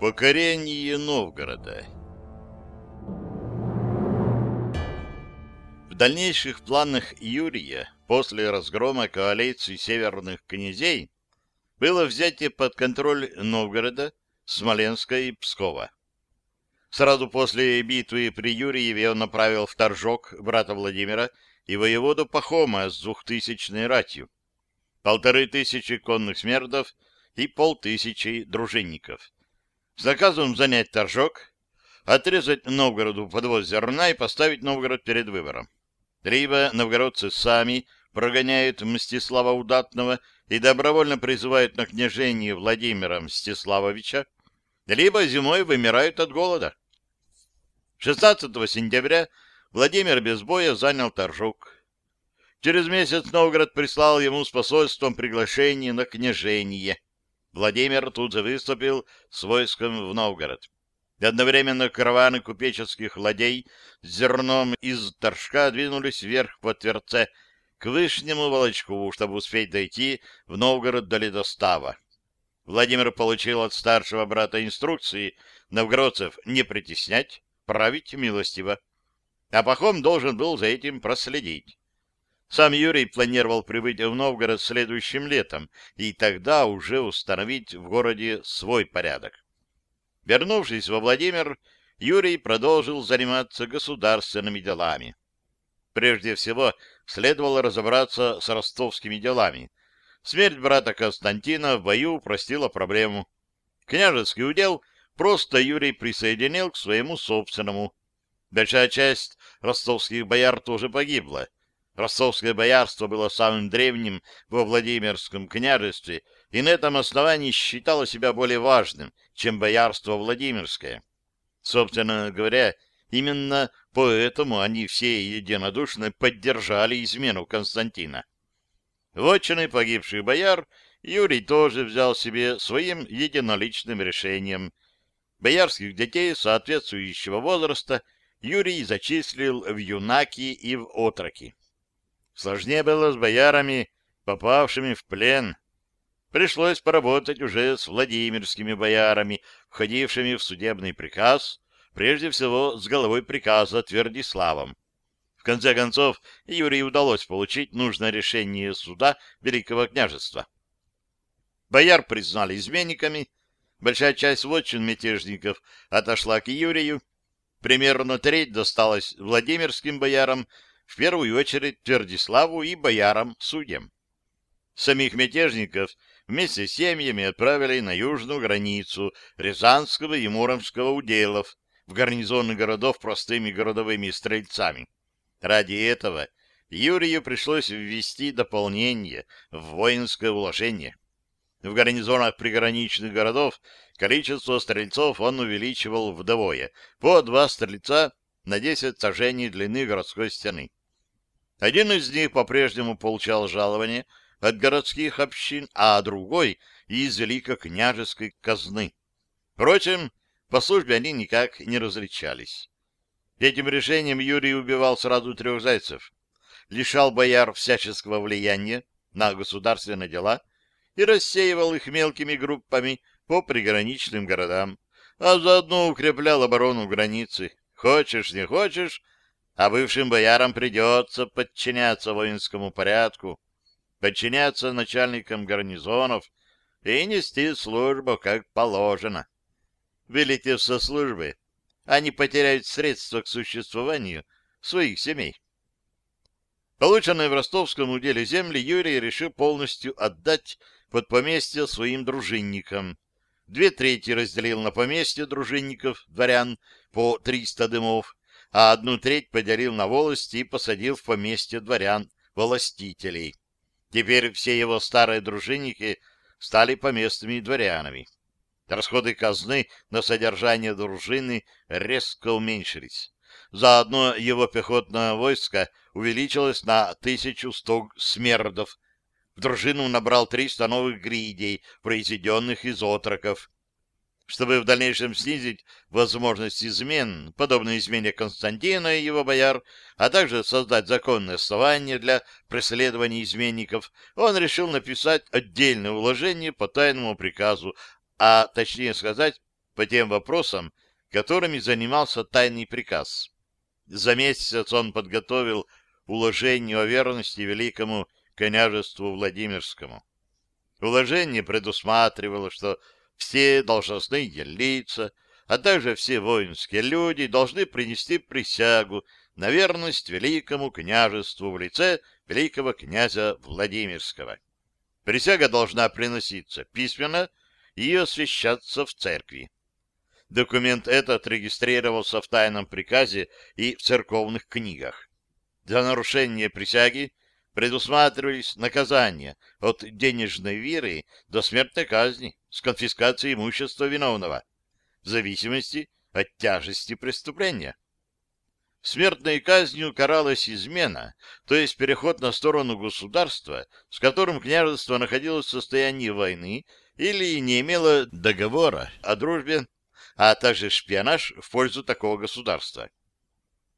Покорение Новгорода В дальнейших планах Юрия после разгрома коалиции северных князей было взятие под контроль Новгорода, Смоленска и Пскова. Сразу после битвы при Юрьеве он направил в Торжок брата Владимира и воеводу Пахома с двухтысячной ратью, полторы тысячи конных смердов и полтысячи дружинников. С наказом занять Торжок, отрезать Новгороду подвоз зерна и поставить Новгород перед выбором. Либо новгородцы сами прогоняют Мстислава Удатного и добровольно призывают на княжение Владимира Мстиславовича, либо зимой вымирают от голода. 16 сентября Владимир без боя занял Торжок. Через месяц Новгород прислал ему с посольством приглашение на княжение. Владимир тут же выступил с войском в Новгород. Одновременно караваны купеческих ладей с зерном из Торжка двинулись вверх по Тверце к Вышнему Волочку, чтобы успеть дойти в Новгород до ледостава. Владимир получил от старшего брата инструкции новгородцев не притеснять, править милостиво. А Пахом должен был за этим проследить. Сам Юрий планировал прибыть в Новгород следующим летом и тогда уже установить в городе свой порядок. Вернувшись во Владимир, Юрий продолжил заниматься государственными делами. Прежде всего, следовало разобраться с ростовскими делами. Смерть брата Константина в бою упростила проблему. Княжеский удел просто Юрий присоединил к своему собственному. Большая часть ростовских бояр тоже погибла. Ростовское боярство было самым древним во Владимирском княжестве и на этом основании считало себя более важным, чем боярство Владимирское. Собственно говоря, именно поэтому они все единодушно поддержали измену Константина. Вотчины погибших бояр Юрий тоже взял себе своим единоличным решением. Боярских детей соответствующего возраста Юрий зачислил в юнаки и в отроки. Сложнее было с боярами, попавшими в плен. Пришлось поработать уже с владимирскими боярами, входившими в судебный приказ, прежде всего с головой приказа Твердиславом. В конце концов, Юрию удалось получить нужное решение суда Великого княжества. Бояр признали изменниками, большая часть вотчин мятежников отошла к Юрию, примерно треть досталась Владимирским боярам, в первую очередь Твердиславу и боярам-судьям. Самих мятежников вместе с семьями отправили на южную границу Рязанского и Муромского уделов в гарнизоны городов простыми городовыми стрельцами. Ради этого Юрию пришлось ввести дополнение в воинское уложение. В гарнизонах приграничных городов количество стрельцов он увеличивал вдвое, по два стрельца на 10 сажений длины городской стены. Один из них по-прежнему получал жалование от городских общин, а другой — из великокняжеской казны. Впрочем, по службе они никак не различались. Этим решением Юрий убивал сразу трех зайцев, лишал бояр всяческого влияния на государственные дела и рассеивал их мелкими группами по приграничным городам, а заодно укреплял оборону границы. Хочешь, не хочешь, а бывшим боярам придется подчиняться воинскому порядку, подчиняться начальникам гарнизонов и нести службу как положено. Вылетев со службы, они потеряют средства к существованию своих семей. Полученные в ростовском уделе земли Юрий решил полностью отдать под поместье своим дружинникам. Две трети разделил на поместье дружинников, дворян, по 300 дымов, а одну треть поделил на волости и посадил в поместье дворян, волостителей. Теперь все его старые дружинники стали поместными дворянами. Расходы казны на содержание дружины резко уменьшились. Заодно его пехотное войско увеличилось на 1100 смердов. В дружину набрал 300 новых гридей, произведенных из отроков. Чтобы в дальнейшем снизить возможность измен, подобной измене Константина и его бояр, а также создать законное основание для преследования изменников, он решил написать отдельное уложение по тайному приказу, а точнее сказать, по тем вопросам, которыми занимался тайный приказ. За месяц он подготовил уложение о верности великому княжеству Владимирскому. Уложение предусматривало, что все должностные лица, а также все воинские люди должны принести присягу на верность великому княжеству в лице великого князя Владимирского. Присяга должна приноситься письменно и освящаться в церкви. Документ этот регистрировался в тайном приказе и в церковных книгах. За нарушение присяги предусматривались наказания от денежной веры до смертной казни с конфискацией имущества виновного, в зависимости от тяжести преступления. Смертной казнью каралась измена, то есть переход на сторону государства, с которым княжество находилось в состоянии войны или не имело договора о дружбе, а также шпионаж в пользу такого государства.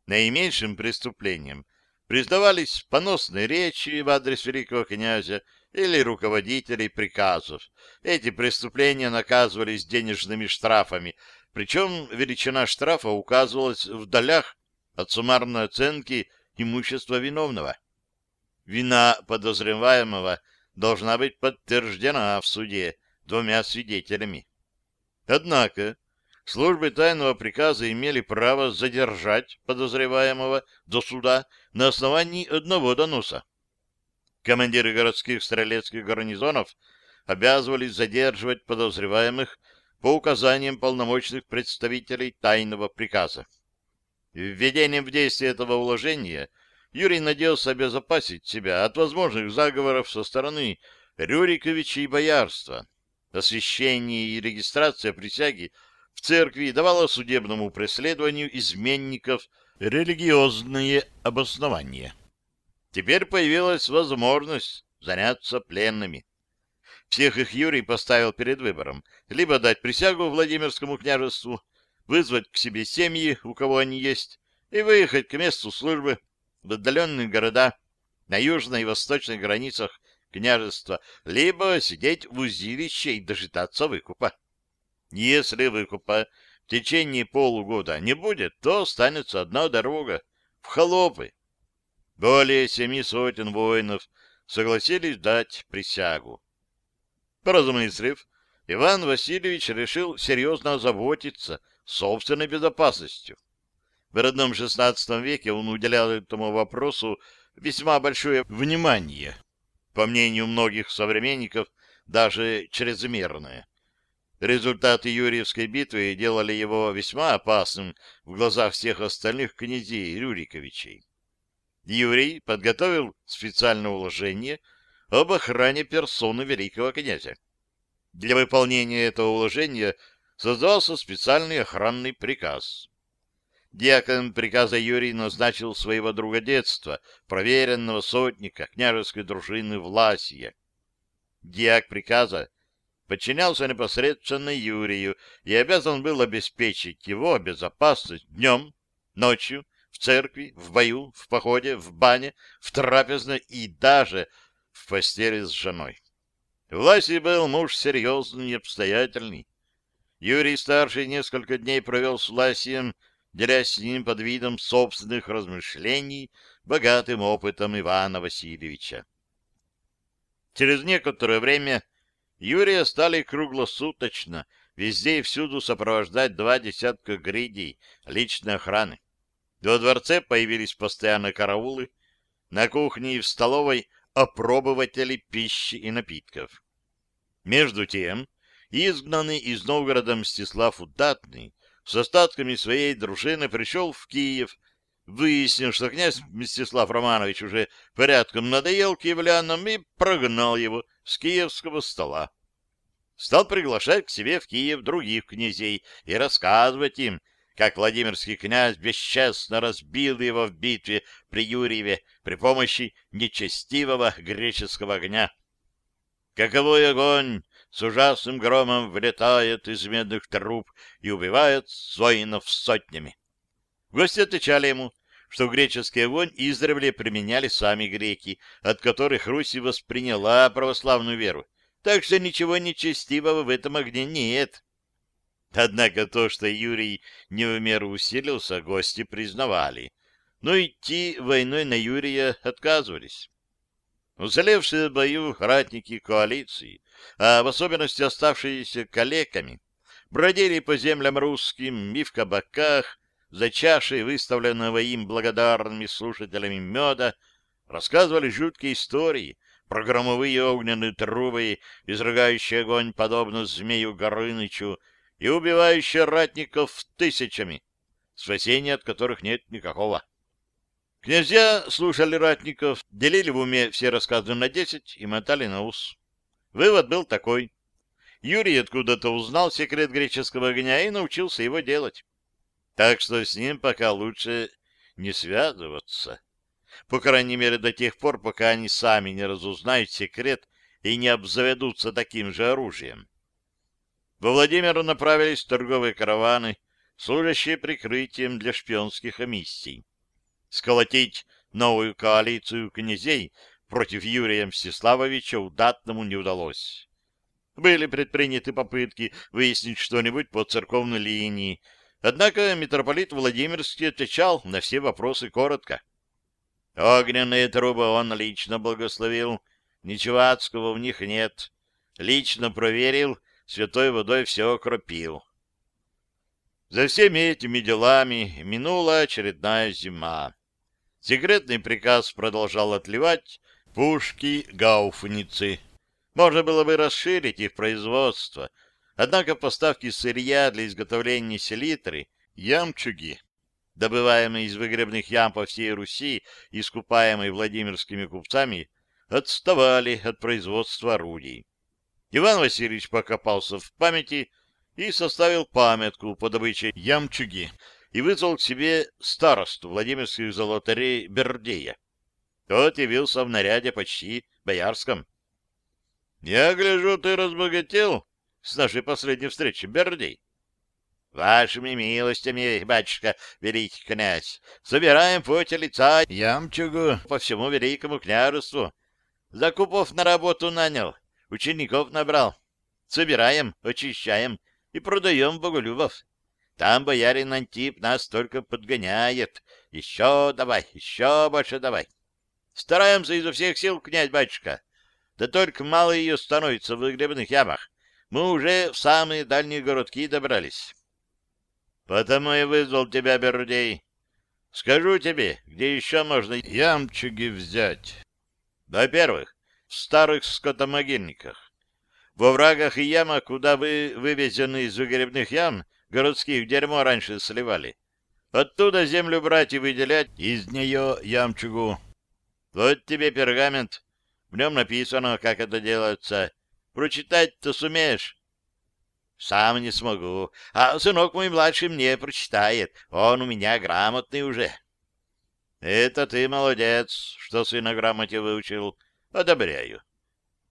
Наименьшим преступлением признавались поносные речи в адрес великого князя или руководителей приказов. Эти преступления наказывались денежными штрафами, причем величина штрафа указывалась в долях от суммарной оценки имущества виновного. Вина подозреваемого должна быть подтверждена в суде двумя свидетелями. Однако службы тайного приказа имели право задержать подозреваемого до суда на основании одного доноса. Командиры городских стрелецких гарнизонов обязывались задерживать подозреваемых по указаниям полномочных представителей тайного приказа. Введением в действие этого уложения Юрий надеялся обезопасить себя от возможных заговоров со стороны Рюриковича и боярства. Освящение и регистрация присяги в церкви давала судебному преследованию изменников религиозные обоснования. Теперь появилась возможность заняться пленными. Всех их Юрий поставил перед выбором либо дать присягу Владимирскому княжеству, вызвать к себе семьи, у кого они есть, и выехать к месту службы в отдаленные города на южной и восточной границах княжества, либо сидеть в узилище и дожидаться выкупа. Если выкупа в течение полугода не будет, то останется одна дорога в холопы. Более семи сотен воинов согласились дать присягу. Поразмыслив, Иван Васильевич решил серьезно озаботиться собственной безопасностью. В родном XVI веке он уделял этому вопросу весьма большое внимание. По мнению многих современников, даже чрезмерное. Результаты Юрьевской битвы делали его весьма опасным в глазах всех остальных князей Рюриковичей. Юрий подготовил специальное уложение об охране персоны великого князя. Для выполнения этого уложения создался специальный охранный приказ. Диакон приказа Юрий назначил своего друга детства, проверенного сотника княжеской дружины Власия. Диак приказа подчинялся непосредственно Юрию и обязан был обеспечить его безопасность днем, ночью, в церкви, в бою, в походе, в бане, в трапезной и даже в постели с женой. Власий был муж серьезный и обстоятельный. Юрий-старший несколько дней провел с Власием, делясь с ним под видом собственных размышлений богатым опытом Ивана Васильевича. Через некоторое время Юрия стали круглосуточно везде и всюду сопровождать два десятка гридей личной охраны. Во дворце появились постоянно караулы, на кухне и в столовой опробователи пищи и напитков. Между тем, изгнанный из Новгорода Мстислав Удатный с остатками своей дружины пришел в Киев, выяснил, что князь Мстислав Романович уже порядком надоел киевлянам и прогнал его с киевского стола. Стал приглашать к себе в Киев других князей и рассказывать им, как Владимирский князь бесчестно разбил его в битве при Юрьеве при помощи нечестивого греческого огня. Каковой огонь с ужасным громом влетает из медных труб и убивает воинов сотнями. Гости отвечали ему, что греческий огонь издревле применяли сами греки, от которых Русь восприняла православную веру, так что ничего нечестивого в этом огне нет. Однако то, что Юрий не в меру усилился, гости признавали, но идти войной на Юрия отказывались. Уцелевшие в бою ратники коалиции, а в особенности оставшиеся калеками, бродили по землям русским и в кабаках, за чашей, выставленного им благодарными слушателями меда, рассказывали жуткие истории про громовые огненные трубы, изрыгающие огонь подобно змею Горынычу и убивающие ратников тысячами, спасения от которых нет никакого. Князья слушали ратников, делили в уме все рассказы на десять и мотали на ус. Вывод был такой. Юрий откуда-то узнал секрет греческого огня и научился его делать. Так что с ним пока лучше не связываться. По крайней мере, до тех пор, пока они сами не разузнают секрет и не обзаведутся таким же оружием. Во Владимир направились торговые караваны, служащие прикрытием для шпионских эмиссий. Сколотить новую коалицию князей против Юрия Мстиславовича удатному не удалось. Были предприняты попытки выяснить что-нибудь по церковной линии, Однако митрополит Владимирский отвечал на все вопросы коротко. Огненные трубы он лично благословил, ничего адского в них нет. Лично проверил, святой водой все окропил. За всеми этими делами минула очередная зима. Секретный приказ продолжал отливать пушки гауфницы. Можно было бы расширить их производство — Однако поставки сырья для изготовления селитры, ямчуги, добываемые из выгребных ям по всей Руси и скупаемые владимирскими купцами, отставали от производства орудий. Иван Васильевич покопался в памяти и составил памятку по добыче ямчуги и вызвал к себе старосту Владимирских золотарей Бердея. Тот явился в наряде почти боярском. — Я гляжу, ты разбогател, с нашей последней встречи, Бердей? — Вашими милостями, батюшка, великий князь, собираем поте лица ямчугу по всему великому княжеству. Закупов на работу нанял, учеников набрал. Собираем, очищаем и продаем боголюбов. Там боярин Антип нас только подгоняет. Еще давай, еще больше давай. Стараемся изо всех сил, князь-батюшка. Да только мало ее становится в выгребных ямах мы уже в самые дальние городки добрались. Потому и вызвал тебя, Бердей. Скажу тебе, где еще можно ямчуги взять. Во-первых, в старых скотомогильниках. Во врагах и ямах, куда вы вывезены из выгребных ям, городских дерьмо раньше сливали. Оттуда землю брать и выделять из нее ямчугу. Вот тебе пергамент. В нем написано, как это делается. Прочитать-то сумеешь? Сам не смогу. А сынок мой младший мне прочитает. Он у меня грамотный уже. Это ты молодец, что сына грамоте выучил. Одобряю.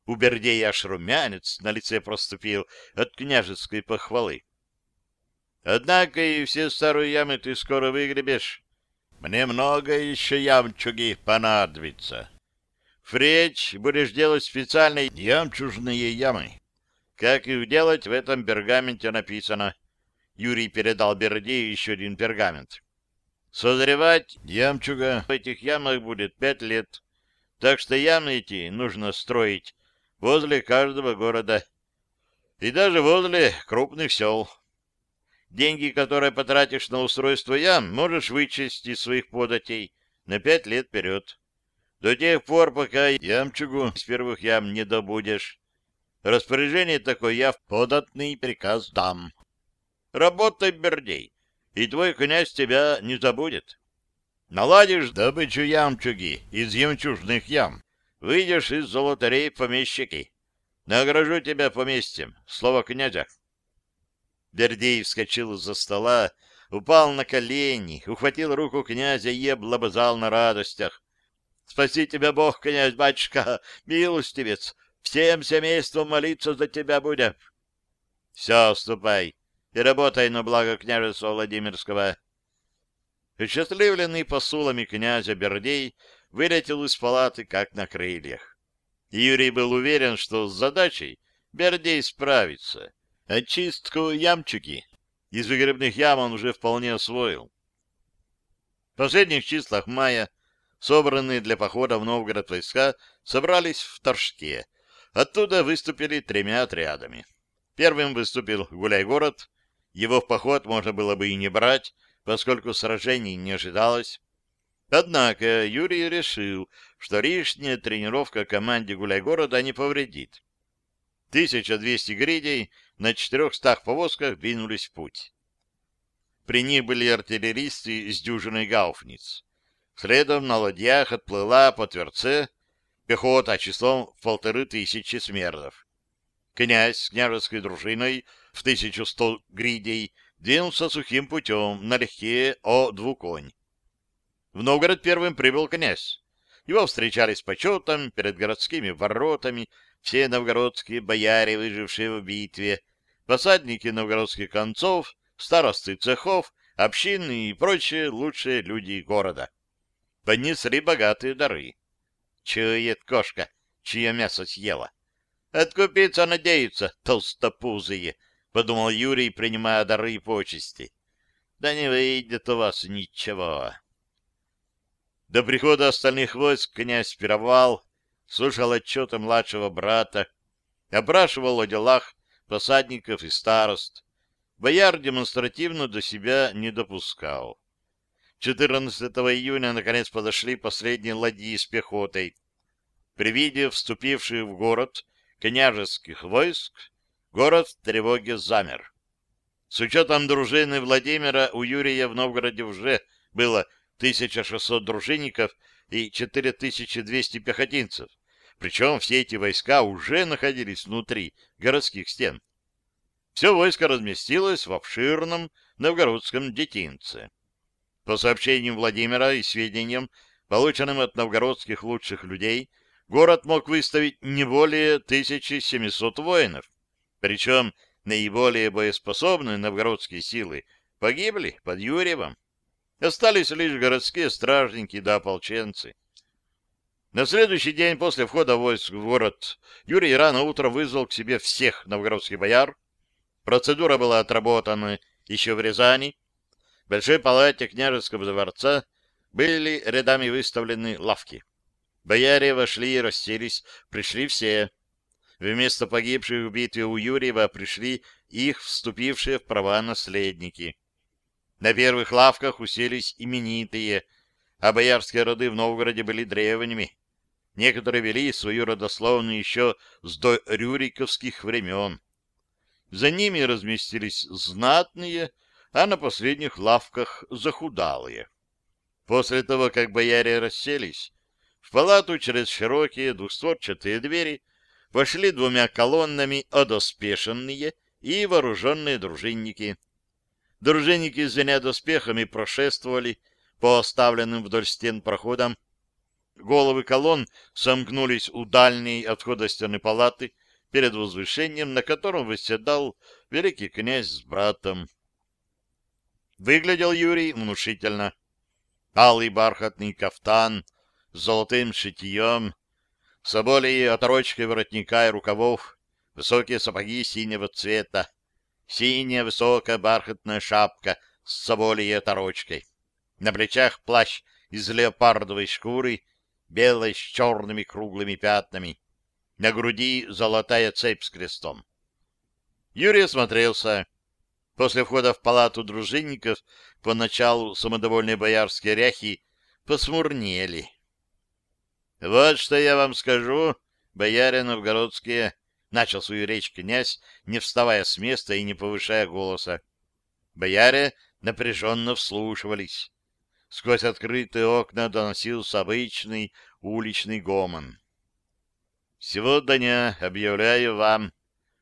У Бердея аж румянец на лице проступил от княжеской похвалы. Однако и все старые ямы ты скоро выгребешь. Мне много еще ямчуги понадобится. Впредь будешь делать специальные ямчужные ямы. Как их делать, в этом пергаменте написано. Юрий передал Бердею еще один пергамент. Созревать ямчуга в этих ямах будет пять лет. Так что ямы эти нужно строить возле каждого города и даже возле крупных сел. Деньги, которые потратишь на устройство ям, можешь вычесть из своих податей на пять лет вперед. До тех пор, пока ямчугу с первых ям не добудешь. Распоряжение такое я в податный приказ дам. Работай, Бердей, и твой князь тебя не забудет. Наладишь добычу ямчуги из ямчужных ям. Выйдешь из золотарей помещики. Награжу тебя поместьем. Слово князя. Бердей вскочил из-за стола, упал на колени, ухватил руку князя и облобызал на радостях. Спаси тебя Бог, князь, батюшка, милостивец, Всем семейством молиться за тебя будем. Все, ступай и работай на благо княжества Владимирского. Счастливленный посулами князя Бердей вылетел из палаты как на крыльях. Юрий был уверен, что с задачей Бердей справится. Очистку ямчуки из выгребных ям он уже вполне освоил. В последних числах мая собранные для похода в Новгород войска собрались в Торжке. Оттуда выступили тремя отрядами. Первым выступил Гуляй-город. Его в поход можно было бы и не брать, поскольку сражений не ожидалось. Однако Юрий решил, что лишняя тренировка команде Гуляй-города не повредит. 1200 гридей на 400 повозках двинулись в путь. При них были артиллеристы с дюжиной гауфниц. Следом на ладьях отплыла по Тверце пехота числом в полторы тысячи смердов. Князь с княжеской дружиной в 1100 гридей двинулся сухим путем налегке о двуконь. В Новгород первым прибыл князь. Его встречали с почетом перед городскими воротами все новгородские бояре, выжившие в битве, посадники новгородских концов, старосты цехов, общины и прочие лучшие люди города. Поднесли богатые дары. Чует кошка, чье мясо съела. Откупиться надеются, толстопузые, — подумал Юрий, принимая дары и почести. Да не выйдет у вас ничего. До прихода остальных войск князь пировал, слушал отчеты младшего брата, опрашивал о делах посадников и старост. Бояр демонстративно до себя не допускал. 14 июня наконец подошли последние ладьи с пехотой. При виде вступивших в город княжеских войск, город в тревоге замер. С учетом дружины Владимира у Юрия в Новгороде уже было 1600 дружинников и 4200 пехотинцев. Причем все эти войска уже находились внутри городских стен. Все войско разместилось в обширном новгородском детинце. По сообщениям Владимира и сведениям, полученным от новгородских лучших людей, город мог выставить не более 1700 воинов. Причем наиболее боеспособные новгородские силы погибли под Юрьевом. Остались лишь городские стражники да ополченцы. На следующий день после входа войск в город Юрий рано утром вызвал к себе всех новгородских бояр. Процедура была отработана еще в Рязани. В большой палате княжеского дворца были рядами выставлены лавки. Бояре вошли и расселись, пришли все. Вместо погибших в битве у Юрьева пришли их вступившие в права наследники. На первых лавках уселись именитые, а боярские роды в Новгороде были древними. Некоторые вели свою родословную еще с дорюриковских времен. За ними разместились знатные, а на последних лавках захудалые. После того, как бояре расселись, в палату через широкие двухстворчатые двери вошли двумя колоннами одоспешенные и вооруженные дружинники — Дружинники, звеня доспехами, прошествовали по оставленным вдоль стен проходам. Головы колонн сомкнулись у дальней отхода стены палаты перед возвышением, на котором восседал великий князь с братом. Выглядел Юрий внушительно. Алый бархатный кафтан с золотым шитьем, соболей оторочкой воротника и рукавов, высокие сапоги синего цвета, синяя высокая бархатная шапка с соболей оторочкой. На плечах плащ из леопардовой шкуры, белой с черными круглыми пятнами. На груди золотая цепь с крестом. Юрий осмотрелся. После входа в палату дружинников поначалу самодовольные боярские ряхи посмурнели. — Вот что я вам скажу, бояре новгородские, Начал свою речь князь, не вставая с места и не повышая голоса. Бояре напряженно вслушивались. Сквозь открытые окна доносился обычный уличный гомон. «Сегодня объявляю вам,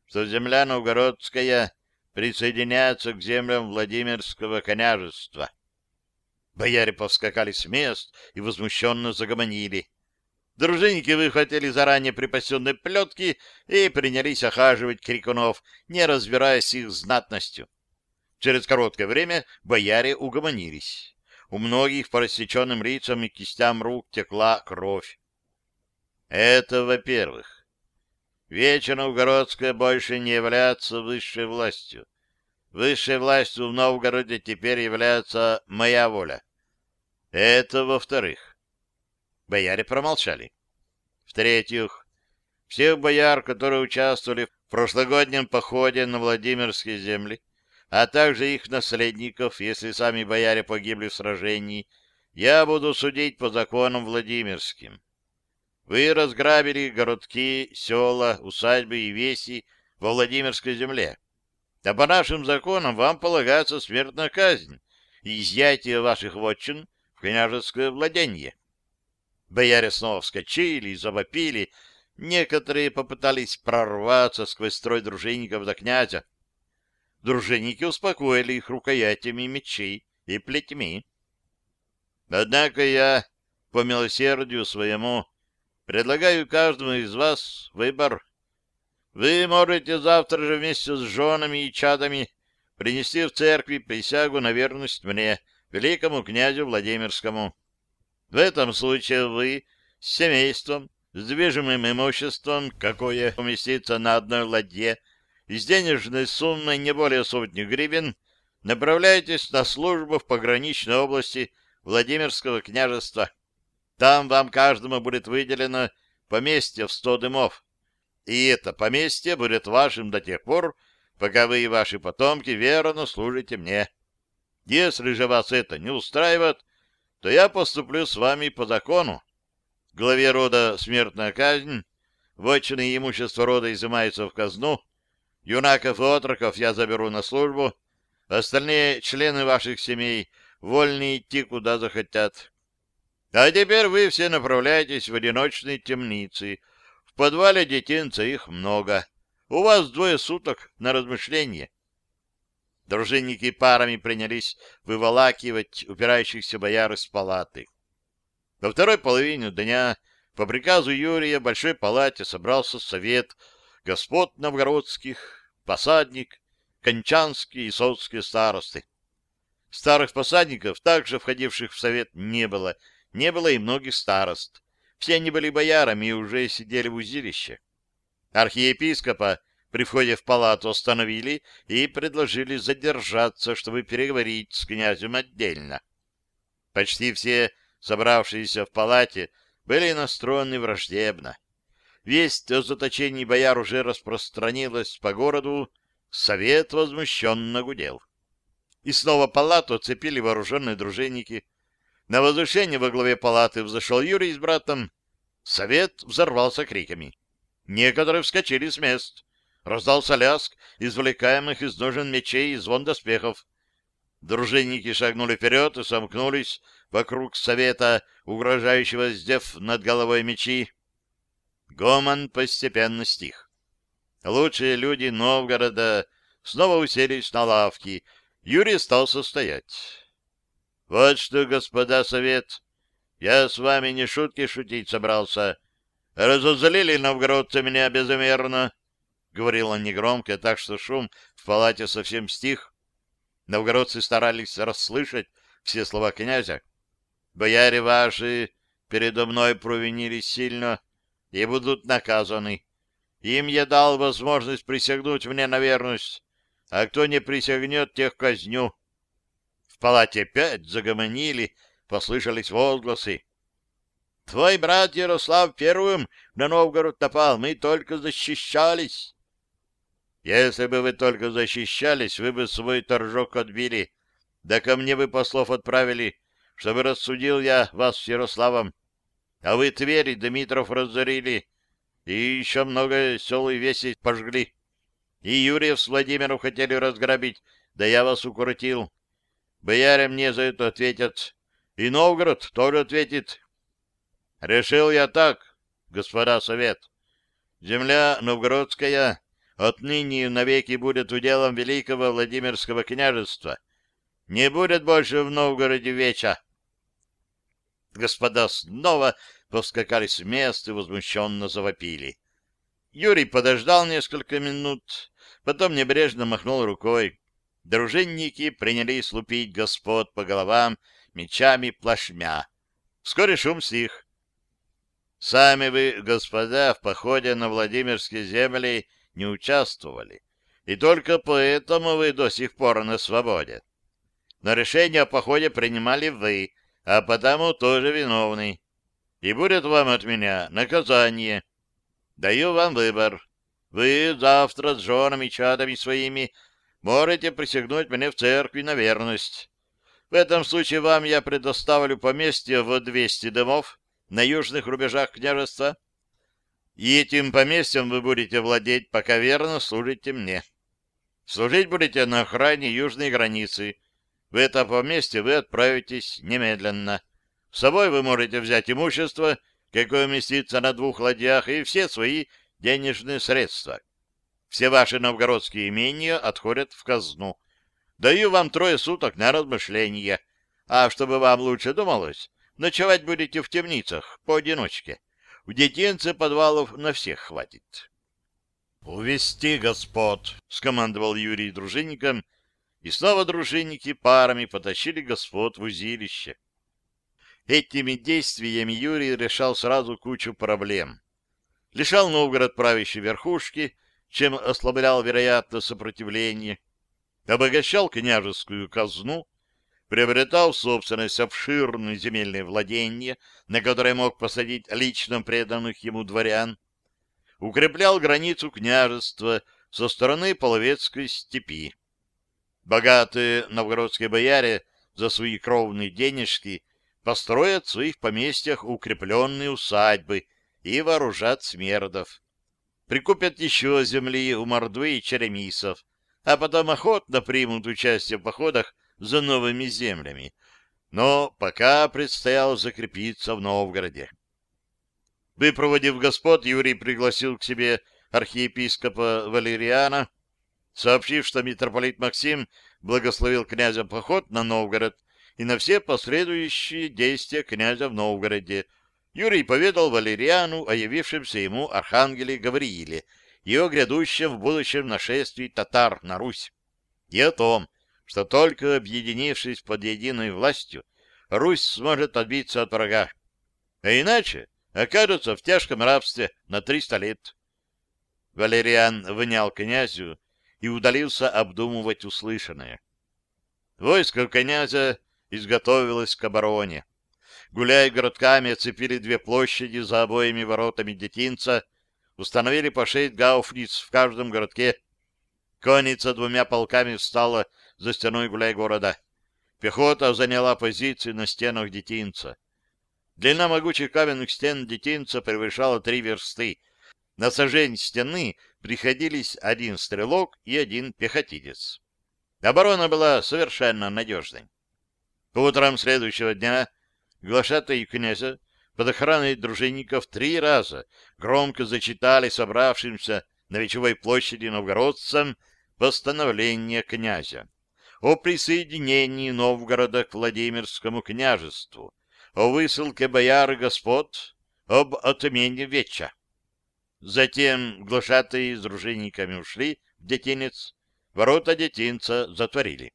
что земля Новгородская присоединяется к землям Владимирского княжества». Бояре повскакали с мест и возмущенно загомонили. Дружинники выхватили заранее припасенные плетки и принялись охаживать крикунов, не разбираясь их знатностью. Через короткое время бояре угомонились. У многих по рассеченным лицам и кистям рук текла кровь. Это во-первых. Вече Новгородская больше не является высшей властью. Высшей властью в Новгороде теперь является моя воля. Это во-вторых. Бояре промолчали. В-третьих, всех бояр, которые участвовали в прошлогоднем походе на Владимирские земли, а также их наследников, если сами бояре погибли в сражении, я буду судить по законам Владимирским. Вы разграбили городки, села, усадьбы и веси во Владимирской земле. А по нашим законам вам полагается смертная казнь и изъятие ваших вотчин в княжеское владение. Бояре снова вскочили и завопили. Некоторые попытались прорваться сквозь строй дружинников до князя. Дружинники успокоили их рукоятями мечей и плетьми. Однако я, по милосердию своему, предлагаю каждому из вас выбор. Вы можете завтра же вместе с женами и чадами принести в церкви присягу на верность мне, великому князю Владимирскому. В этом случае вы с семейством, с движимым имуществом, какое уместится на одной ладье, и с денежной суммой не более сотни гривен, направляетесь на службу в пограничной области Владимирского княжества. Там вам каждому будет выделено поместье в сто дымов. И это поместье будет вашим до тех пор, пока вы и ваши потомки верно служите мне. Если же вас это не устраивает, то я поступлю с вами по закону. Главе рода смертная казнь, вотчины и имущество рода изымаются в казну, юнаков и отроков я заберу на службу, остальные члены ваших семей вольны идти куда захотят. А теперь вы все направляетесь в одиночные темницы. В подвале детинца их много. У вас двое суток на размышление. Дружинники парами принялись выволакивать упирающихся бояр из палаты. Во второй половине дня по приказу Юрия в Большой палате собрался совет господ новгородских, посадник, кончанские и соцкие старосты. Старых посадников, также входивших в совет, не было, не было и многих старост. Все они были боярами и уже сидели в узилище. Архиепископа при входе в палату остановили и предложили задержаться, чтобы переговорить с князем отдельно. Почти все собравшиеся в палате были настроены враждебно. Весть о заточении бояр уже распространилась по городу, совет возмущенно гудел. И снова палату оцепили вооруженные дружинники. На возвышение во главе палаты взошел Юрий с братом. Совет взорвался криками. Некоторые вскочили с мест. Раздался лязг извлекаемых из ножен мечей и звон доспехов. Дружинники шагнули вперед и сомкнулись вокруг совета, угрожающего сдев над головой мечи. Гомон постепенно стих. Лучшие люди Новгорода снова уселись на лавки. Юрий стал состоять. — Вот что, господа совет, я с вами не шутки шутить собрался. Разозлили новгородцы меня безымерно. — говорил он негромко, так что шум в палате совсем стих. Новгородцы старались расслышать все слова князя. «Бояре ваши передо мной провинились сильно и будут наказаны. Им я дал возможность присягнуть мне на верность, а кто не присягнет, тех казню». Палате опять загомонили, послышались возгласы. «Твой брат Ярослав первым на Новгород напал, мы только защищались». Если бы вы только защищались, вы бы свой торжок отбили, да ко мне бы послов отправили, чтобы рассудил я вас с Ярославом. А вы Твери Дмитров разорили, и еще много сел и весей пожгли. И Юрьев с Владимиром хотели разграбить, да я вас укротил. Бояре мне за это ответят, и Новгород тоже ответит. Решил я так, господа совет. Земля новгородская отныне навеки будет уделом великого Владимирского княжества. Не будет больше в Новгороде веча. Господа снова повскакали с места и возмущенно завопили. Юрий подождал несколько минут, потом небрежно махнул рукой. Дружинники принялись лупить господ по головам мечами плашмя. Вскоре шум стих. Сами вы, господа, в походе на Владимирские земли не участвовали, и только поэтому вы до сих пор на свободе. Но решение о походе принимали вы, а потому тоже виновны. И будет вам от меня наказание. Даю вам выбор. Вы завтра с женами и чадами своими можете присягнуть мне в церкви на верность. В этом случае вам я предоставлю поместье в 200 домов, на южных рубежах княжества, и этим поместьем вы будете владеть, пока верно служите мне. Служить будете на охране южной границы. В это поместье вы отправитесь немедленно. С собой вы можете взять имущество, какое уместится на двух ладьях, и все свои денежные средства. Все ваши новгородские имения отходят в казну. Даю вам трое суток на размышления. А чтобы вам лучше думалось, Ночевать будете в темницах, поодиночке. В детенце подвалов на всех хватит. — Увести господ! — скомандовал Юрий дружинникам, и снова дружинники парами потащили господ в узилище. Этими действиями Юрий решал сразу кучу проблем. Лишал Новгород правящей верхушки, чем ослаблял, вероятно, сопротивление, обогащал княжескую казну, приобретал в собственность обширные земельные владения, на которые мог посадить лично преданных ему дворян, укреплял границу княжества со стороны Половецкой степи. Богатые новгородские бояре за свои кровные денежки построят в своих поместьях укрепленные усадьбы и вооружат смердов. Прикупят еще земли у Мордвы и Черемисов, а потом охотно примут участие в походах за новыми землями, но пока предстояло закрепиться в Новгороде. Выпроводив господ, Юрий пригласил к себе архиепископа Валериана, сообщив, что митрополит Максим благословил князя поход на Новгород и на все последующие действия князя в Новгороде. Юрий поведал Валериану о явившемся ему архангеле Гаврииле и о грядущем в будущем нашествии татар на Русь, и о том, что только объединившись под единой властью, Русь сможет отбиться от врага, а иначе окажется в тяжком рабстве на триста лет. Валериан внял князю и удалился обдумывать услышанное. Войско князя изготовилось к обороне. Гуляя городками, оцепили две площади за обоими воротами детинца, установили по шесть гауфниц в каждом городке. Конница двумя полками встала за стеной гуляй города. Пехота заняла позиции на стенах детинца. Длина могучих каменных стен детинца превышала три версты. На сожень стены приходились один стрелок и один пехотинец. Оборона была совершенно надежной. По утрам следующего дня глашатай князя под охраной дружинников три раза громко зачитали собравшимся на Вечевой площади новгородцам постановление князя о присоединении Новгорода к Владимирскому княжеству, о высылке бояр и господ, об отмене веча. Затем глашатые с дружинниками ушли в детинец, ворота детинца затворили.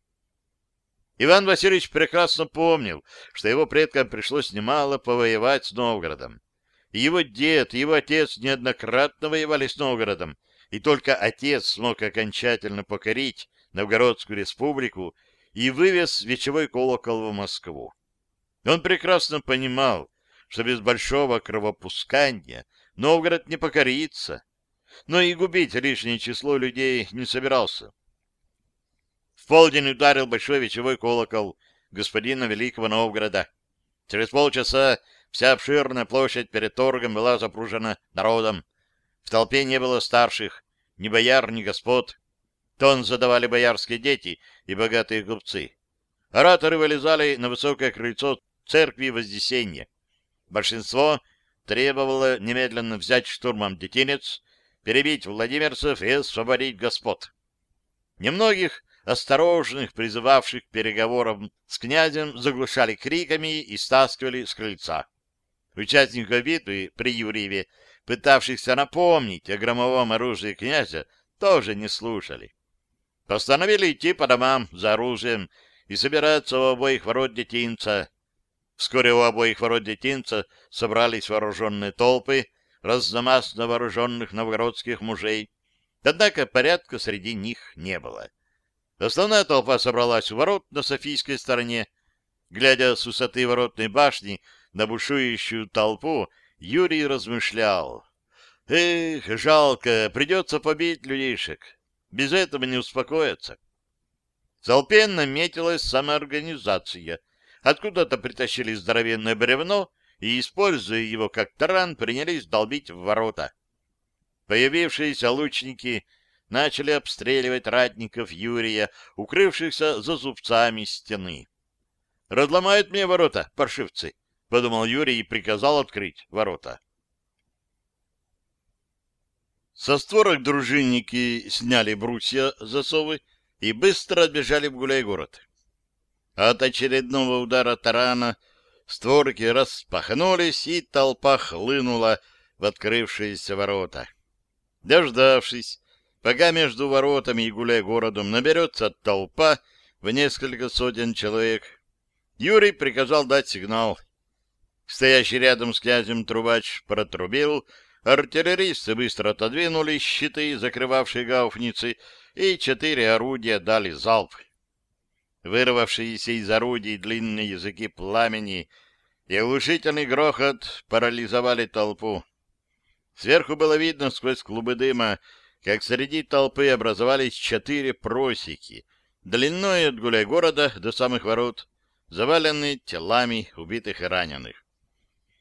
Иван Васильевич прекрасно помнил, что его предкам пришлось немало повоевать с Новгородом. И его дед, и его отец неоднократно воевали с Новгородом, и только отец смог окончательно покорить Новгородскую республику и вывез вечевой колокол в Москву. Он прекрасно понимал, что без большого кровопускания Новгород не покорится, но и губить лишнее число людей не собирался. Полдень ударил большой вечевой колокол господина Великого Новгорода. Через полчаса вся обширная площадь перед торгом была запружена народом. В толпе не было старших, ни бояр, ни господ. Тон задавали боярские дети и богатые купцы. Ораторы вылезали на высокое крыльцо церкви Вознесения. Большинство требовало немедленно взять штурмом детинец, перебить владимирцев и освободить господ. Немногих осторожных, призывавших переговорам с князем, заглушали криками и стаскивали с крыльца. Участников битвы при Юрьеве, пытавшихся напомнить о громовом оружии князя, тоже не слушали. Постановили идти по домам за оружием и собираться у обоих ворот детинца. Вскоре у обоих ворот детинца собрались вооруженные толпы разномастно вооруженных новгородских мужей, однако порядка среди них не было. Основная толпа собралась у ворот на Софийской стороне. Глядя с высоты воротной башни на бушующую толпу, Юрий размышлял. «Эх, жалко, придется побить людишек. Без этого не успокоятся». В толпе наметилась самоорганизация. Откуда-то притащили здоровенное бревно и, используя его как таран, принялись долбить в ворота. Появившиеся лучники начали обстреливать ратников Юрия, укрывшихся за зубцами стены. «Разломают мне ворота, паршивцы!» — подумал Юрий и приказал открыть ворота. Со створок дружинники сняли брусья засовы и быстро отбежали в гуляй-город. От очередного удара тарана створки распахнулись, и толпа хлынула в открывшиеся ворота. Дождавшись, пока между воротами и гуляй-городом наберется толпа в несколько сотен человек, Юрий приказал дать сигнал. Стоящий рядом с князем трубач протрубил, артиллеристы быстро отодвинули щиты, закрывавшие гауфницы, и четыре орудия дали залп. Вырвавшиеся из орудий длинные языки пламени и оглушительный грохот парализовали толпу. Сверху было видно сквозь клубы дыма, как среди толпы образовались четыре просеки, длиной от гуляй города до самых ворот, заваленные телами убитых и раненых.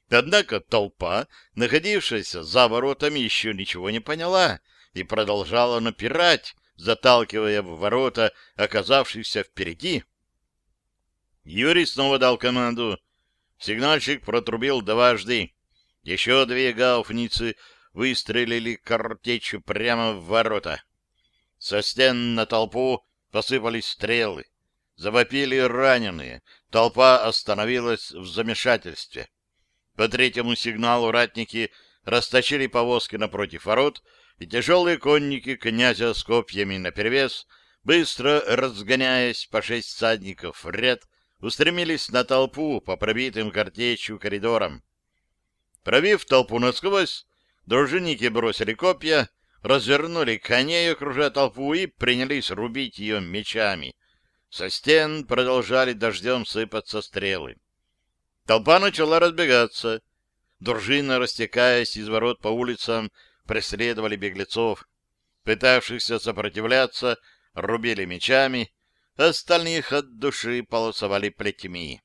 Однако толпа, находившаяся за воротами, еще ничего не поняла и продолжала напирать, заталкивая в ворота оказавшихся впереди. Юрий снова дал команду. Сигнальщик протрубил дважды. Еще две гауфницы выстрелили картечью прямо в ворота. Со стен на толпу посыпались стрелы. Завопили раненые. Толпа остановилась в замешательстве. По третьему сигналу ратники растащили повозки напротив ворот, и тяжелые конники князя с копьями наперевес, быстро разгоняясь по шесть всадников в ряд, устремились на толпу по пробитым картечью коридорам. Пробив толпу насквозь, дружинники бросили копья, развернули коней, окружая толпу, и принялись рубить ее мечами. Со стен продолжали дождем сыпаться стрелы. Толпа начала разбегаться. Дружина, растекаясь из ворот по улицам, преследовали беглецов. Пытавшихся сопротивляться, рубили мечами, остальных от души полосовали плетьми.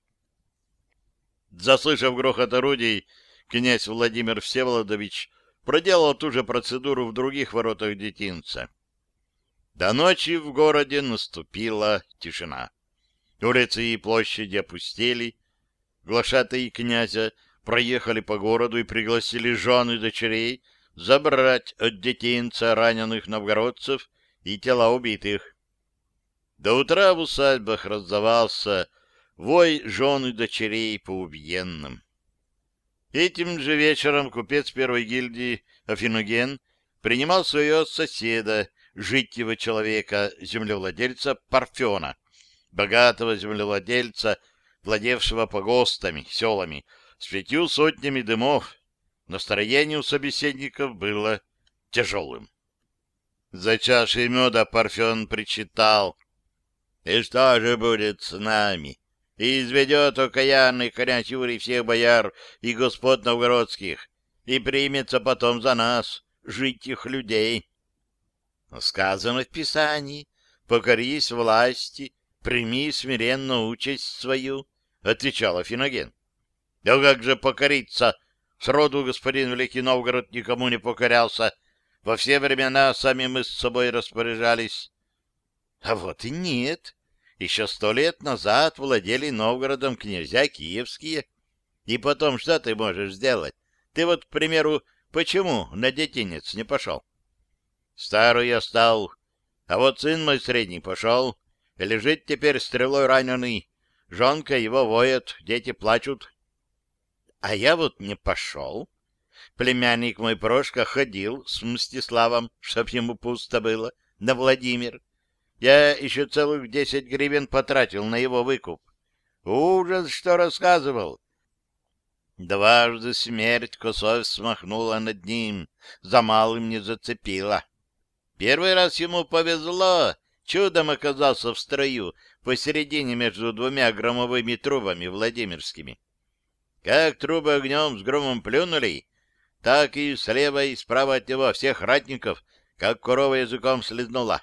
Заслышав грохот орудий, князь Владимир Всеволодович проделал ту же процедуру в других воротах детинца. До ночи в городе наступила тишина. Улицы и площади опустели, глашатые князя проехали по городу и пригласили жен и дочерей забрать от детинца раненых новгородцев и тела убитых. До утра в усадьбах раздавался вой жен и дочерей по убиенным. Этим же вечером купец первой гильдии Афиноген принимал своего соседа, житьего человека, землевладельца Парфена, богатого землевладельца, владевшего погостами, селами, с пятью сотнями дымов. Настроение у собеседников было тяжелым. За чашей меда Парфен причитал. «И что же будет с нами? И изведет окаянный князь Юрий всех бояр и господ новгородских, и примется потом за нас, жить их людей». Сказано в Писании, «Покорись власти, прими смиренно участь свою», — отвечал Афиноген. «Да как же покориться?» Сроду господин Великий Новгород никому не покорялся. Во все времена сами мы с собой распоряжались. А вот и нет. Еще сто лет назад владели Новгородом князья киевские. И потом что ты можешь сделать? Ты вот, к примеру, почему на детинец не пошел? Старый я стал, а вот сын мой средний пошел. Лежит теперь стрелой раненый. Жонка его воет, дети плачут. А я вот не пошел. Племянник мой Прошка ходил с Мстиславом, чтоб ему пусто было, на Владимир. Я еще целых десять гривен потратил на его выкуп. Ужас, что рассказывал. Дважды смерть косой смахнула над ним, за малым не зацепила. Первый раз ему повезло, чудом оказался в строю посередине между двумя громовыми трубами Владимирскими. Как трубы огнем с громом плюнули, так и слева и справа от него всех ратников, как корова языком слезнула.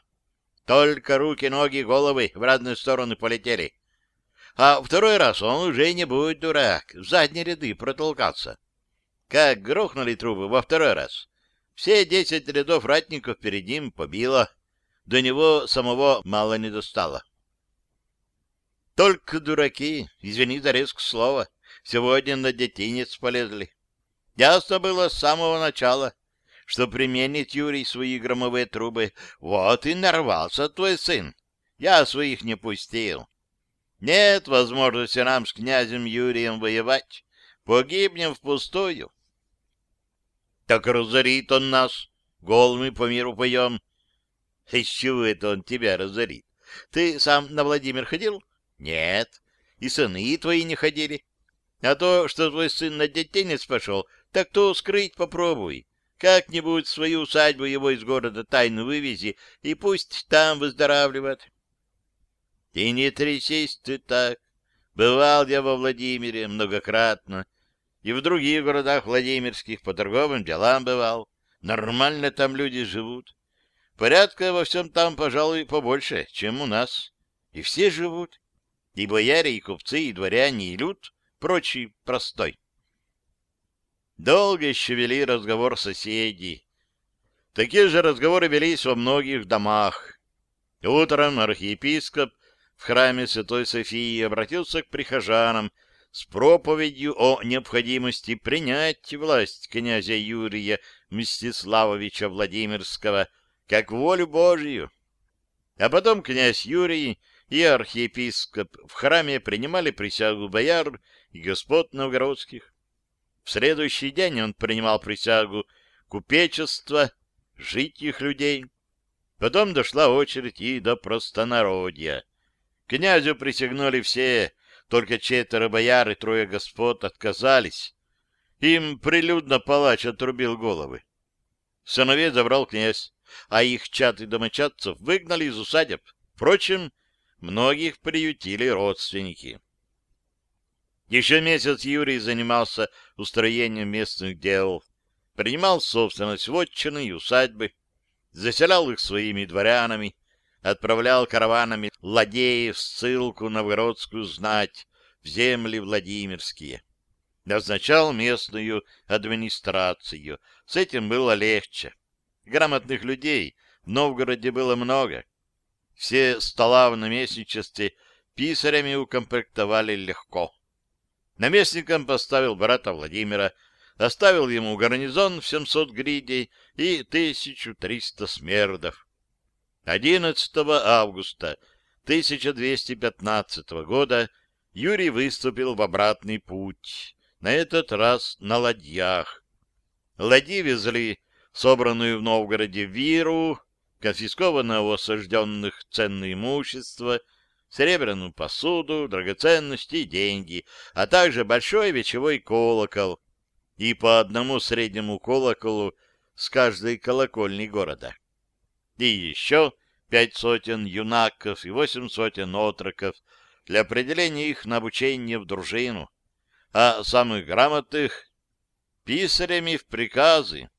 Только руки, ноги, головы в разные стороны полетели. А второй раз он уже не будет дурак, в задние ряды протолкаться. Как грохнули трубы во второй раз. Все десять рядов ратников перед ним побило. До него самого мало не достало. Только дураки, извини за резкое слово, сегодня на детинец полезли. Ясно было с самого начала, что применит Юрий свои громовые трубы. Вот и нарвался твой сын. Я своих не пустил. Нет возможности нам с князем Юрием воевать. Погибнем впустую. Так разорит он нас. Голыми по миру поем. Из чего это он тебя разорит? Ты сам на Владимир ходил? Нет. И сыны твои не ходили. А то, что твой сын на детенец пошел, так то скрыть попробуй. Как-нибудь свою усадьбу его из города тайну вывези, и пусть там выздоравливает. И не трясись ты так. Бывал я во Владимире многократно, и в других городах Владимирских по торговым делам бывал. Нормально там люди живут. Порядка во всем там, пожалуй, побольше, чем у нас. И все живут. И бояре, и купцы, и дворяне, и люд, прочий простой. Долго еще вели разговор соседи. Такие же разговоры велись во многих домах. Утром архиепископ в храме Святой Софии обратился к прихожанам с проповедью о необходимости принять власть князя Юрия Мстиславовича Владимирского как волю Божию. А потом князь Юрий и архиепископ в храме принимали присягу бояр и господ новгородских. В следующий день он принимал присягу купечества, житих людей. Потом дошла очередь и до простонародья. Князю присягнули все, только четверо бояр и трое господ отказались. Им прилюдно палач отрубил головы. Сыновей забрал князь а их чад и домочадцев выгнали из усадеб. Впрочем, многих приютили родственники. Еще месяц Юрий занимался устроением местных дел, принимал собственность вотчины и усадьбы, заселял их своими дворянами, отправлял караванами ладеев в ссылку на Новгородскую знать в земли Владимирские. Назначал местную администрацию. С этим было легче. Грамотных людей в Новгороде было много. Все стола в наместничестве писарями укомплектовали легко. Наместником поставил брата Владимира, оставил ему гарнизон в 700 гридей и 1300 смердов. 11 августа 1215 года Юрий выступил в обратный путь, на этот раз на ладьях. Ладьи везли собранную в Новгороде виру, конфискованное у осажденных ценное имущество, серебряную посуду, драгоценности и деньги, а также большой вечевой колокол и по одному среднему колоколу с каждой колокольни города. И еще пять сотен юнаков и восемь сотен отроков для определения их на обучение в дружину, а самых грамотных — писарями в приказы.